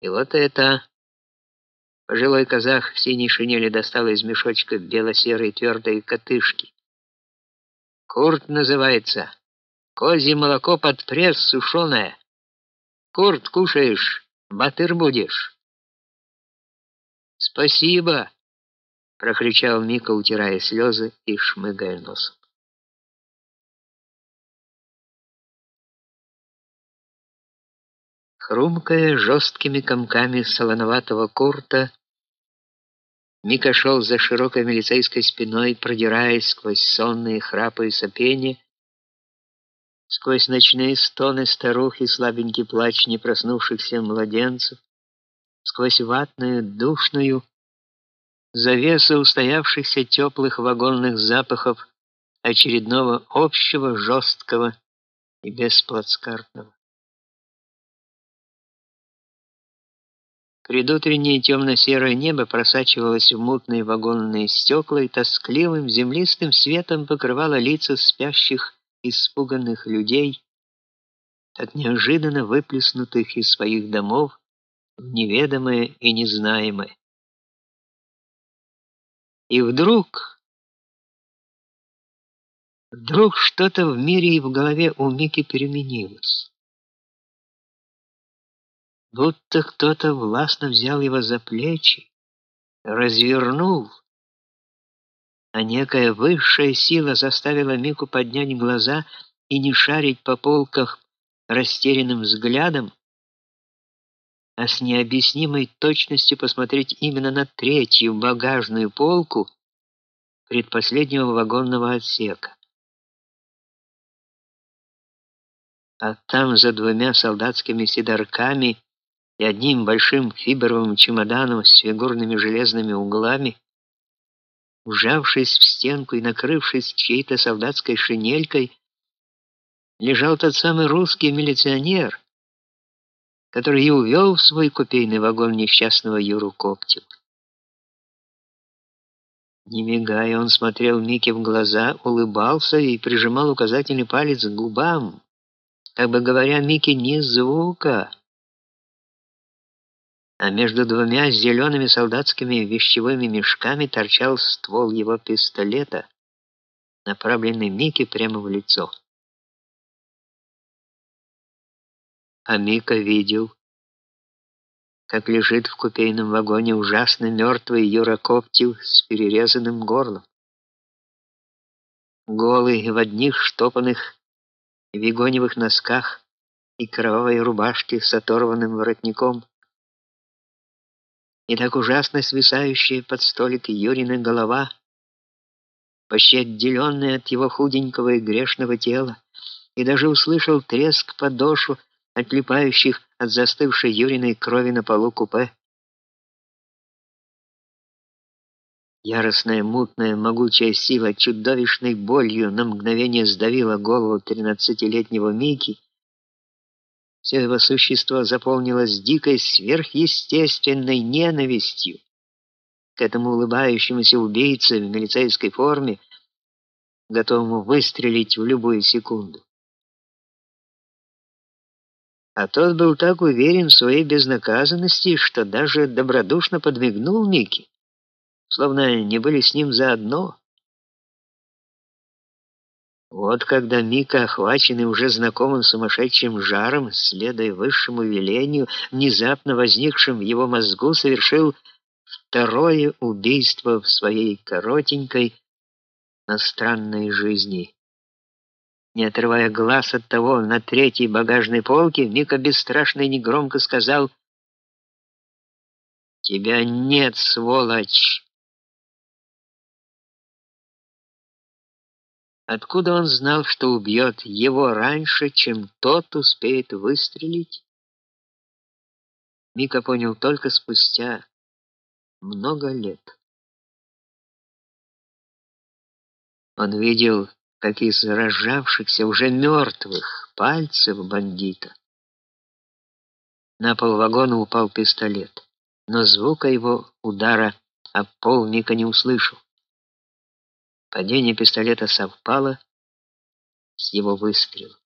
И вот это пожилой казах в синей шинели достал из мешочка бело-серые твердые котышки. Курт называется. Козье молоко под пресс сушеное. Курт кушаешь, батыр будешь. Спасибо, прокричал Мика, утирая слезы и шмыгая носом. Хрумкая жесткими комками солоноватого курта, Мика шел за широкой милицейской спиной, продираясь сквозь сонные храпы и сопения, сквозь ночные стоны старух и слабенький плач не проснувшихся младенцев, сквозь ватную, душную завесу устоявшихся теплых вагонных запахов очередного общего, жесткого и бесплацкартного. Предутреннее темно-серое небо просачивалось в мутные вагонные стекла и тоскливым землистым светом покрывало лица спящих испуганных людей, так неожиданно выплеснутых из своих домов в неведомое и незнаемое. И вдруг вдруг что-то в мире и в голове у Мики переменилось. Будто кто-то властно взял его за плечи, развернул, а некая высшая сила заставила Мику поднять глаза и не шарить по полках растерянным взглядом, а с необъяснимой точностью посмотреть именно на третью багажную полку предпоследнего вагонного отсека. А там за двумя солдатскими сидорками и одним большим фибровым чемоданом с фигурными железными углами Ужавшись в стенку и накрывшись чьей-то солдатской шинелькой, лежал тот самый русский милиционер, который и увел в свой купейный вагон несчастного Юру Коптева. Не мигая, он смотрел Мике в глаза, улыбался и прижимал указательный палец к губам, как бы говоря Мике ни звука а между двумя зелеными солдатскими вещевыми мешками торчал ствол его пистолета, направленный Мике прямо в лицо. А Мика видел, как лежит в купейном вагоне ужасно мертвый Юра Коптев с перерезанным горлом. Голый в одних штопанных вигоневых носках и кровавой рубашке с оторванным воротником, и так ужасно свисающая под столик Юрина голова, почти отделенная от его худенького и грешного тела, и даже услышал треск подошв, отлипающих от застывшей Юриной крови на полу купе. Яростная, мутная, могучая сила чудовищной болью на мгновение сдавила голову тринадцатилетнего Мики, все его существо заполнилось дикой сверхъестественной ненавистью к этому улыбающемуся убийце в милицейской форме, готовому выстрелить в любую секунду. А тот был так уверен в своей безнаказанности, что даже добродушно подмигнул Микки, словно не были с ним заодно. Вот когда Мика, охваченный уже знакомым сумасшедшим жаром, следуя высшему велению, внезапно возникшим в его мозгу, совершил второе убийство в своей коротенькой, но странной жизни. Не отрывая глаз от того на третьей багажной полке, Мика бесстрашно и негромко сказал «Тебя нет, сволочь!» Откуда он знал, что убьет его раньше, чем тот успеет выстрелить? Мика понял только спустя много лет. Он видел, как из разжавшихся, уже мертвых пальцев бандита на пол вагона упал пистолет, но звука его удара об пол Мика не услышал. Падение пистолета совпало с его выстрелом.